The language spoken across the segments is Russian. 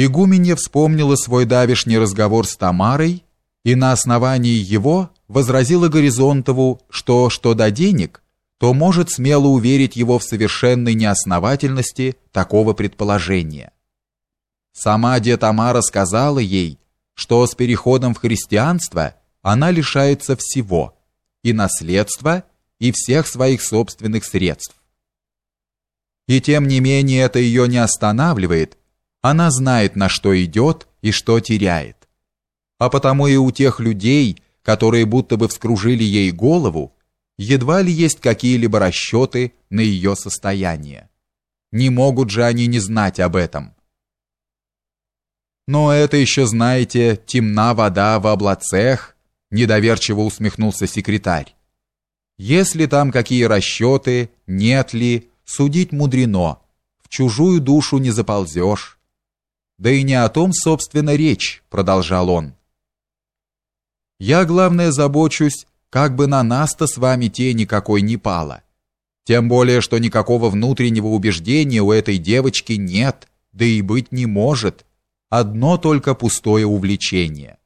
Игуменья вспомнила свой давешний разговор с Тамарой и на основании его возразила Горизонтову, что что до денег, то может смело уверить его в совершенной неосновательности такого предположения. Сама де Тамара сказала ей, что с переходом в христианство она лишается всего, и наследства, и всех своих собственных средств. И тем не менее это ее не останавливает, она знает, на что идет и что теряет. А потому и у тех людей, которые будто бы вскружили ей голову, едва ли есть какие-либо расчеты на ее состояние. Не могут же они не знать об этом. Но это еще, знаете, темна вода в облацех, недоверчиво усмехнулся секретарь. Если там какие расчеты, нет ли, судить мудрено, в чужую душу не заползешь. Да и не о том, собственно, речь, продолжал он. Я, главное, забочусь, как бы на нас-то с вами тени какой не пало. Тем более, что никакого внутреннего убеждения у этой девочки нет, да и быть не может. Одно только пустое увлечение.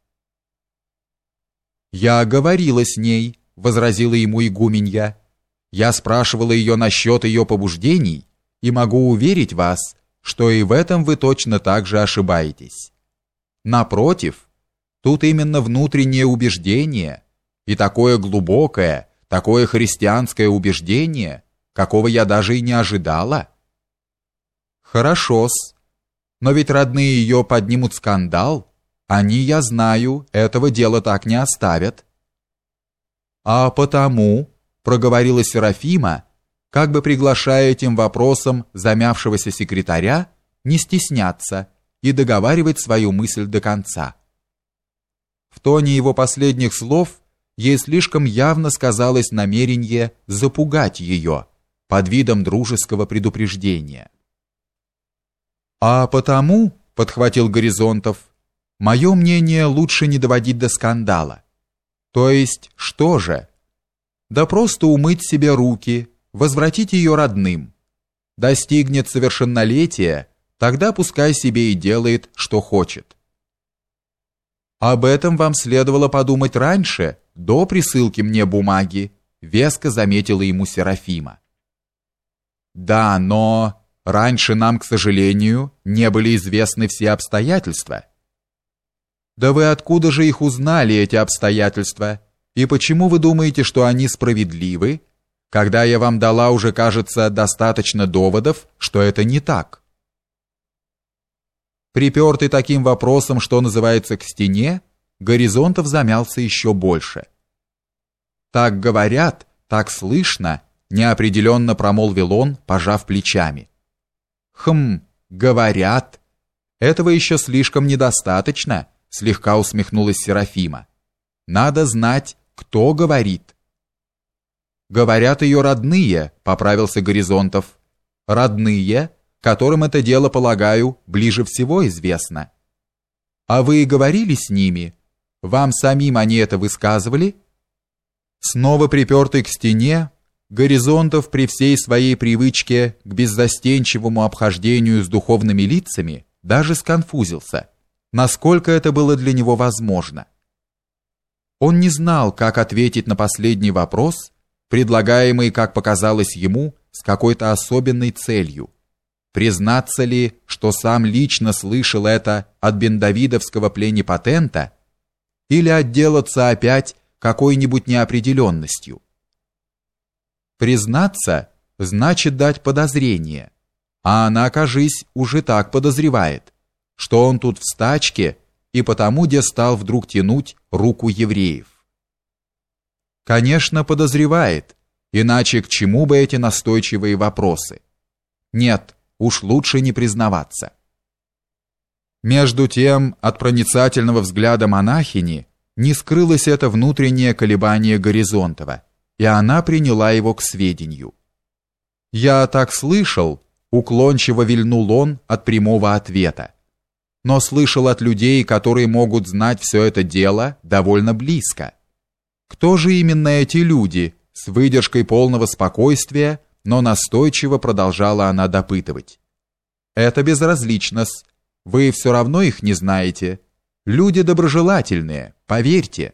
Я говорила с ней, возразила ему игуменья. Я спрашивала ее насчет ее побуждений и могу уверить вас, что и в этом вы точно так же ошибаетесь. Напротив, тут именно внутреннее убеждение и такое глубокое, такое христианское убеждение, какого я даже и не ожидала. Хорошо-с, но ведь родные ее поднимут скандал, они, я знаю, этого дела так не оставят. А потому, проговорила Серафима, как бы приглашая этим вопросом замявшегося секретаря не стесняться и договаривать свою мысль до конца. В тоне его последних слов ей слишком явно сказалось намерение запугать ее под видом дружеского предупреждения. «А потому, — подхватил Горизонтов, — мое мнение лучше не доводить до скандала. То есть, что же? Да просто умыть себе руки, возвратить ее родным. Достигнет совершеннолетия, тогда пускай себе и делает, что хочет. Об этом вам следовало подумать раньше, до присылки мне бумаги, веско заметила ему Серафима. Да, но раньше нам, к сожалению, не были известны все обстоятельства. Да вы откуда же их узнали, эти обстоятельства? И почему вы думаете, что они справедливы? Когда я вам дала уже, кажется, достаточно доводов, что это не так. Припертый таким вопросом, что называется, к стене, Горизонтов замялся еще больше. «Так говорят, так слышно», — неопределенно промолвил он, пожав плечами. «Хм, говорят. Этого еще слишком недостаточно», — слегка усмехнулась Серафима. «Надо знать, кто говорит». Говорят ее родные, поправился Горизонтов. Родные, которым это дело, полагаю, ближе всего известно. А вы говорили с ними? Вам самим они это высказывали? Снова припертый к стене, Горизонтов при всей своей привычке к беззастенчивому обхождению с духовными лицами даже сконфузился, насколько это было для него возможно. Он не знал, как ответить на последний вопрос, предлагаемый, как показалось ему, с какой-то особенной целью. Признаться ли, что сам лично слышал это от бендавидовского пленипотента, или отделаться опять какой-нибудь неопределенностью? Признаться значит дать подозрение, а она, кажись, уже так подозревает, что он тут в стачке и потому где стал вдруг тянуть руку евреев. Конечно, подозревает, иначе к чему бы эти настойчивые вопросы? Нет, уж лучше не признаваться. Между тем, от проницательного взгляда монахини не скрылось это внутреннее колебание Горизонтова, и она приняла его к сведению. «Я так слышал», — уклончиво вильнул он от прямого ответа, «но слышал от людей, которые могут знать все это дело довольно близко». Кто же именно эти люди? С выдержкой полного спокойствия, но настойчиво продолжала она допытывать. Это безразлично-с. Вы все равно их не знаете. Люди доброжелательные, поверьте.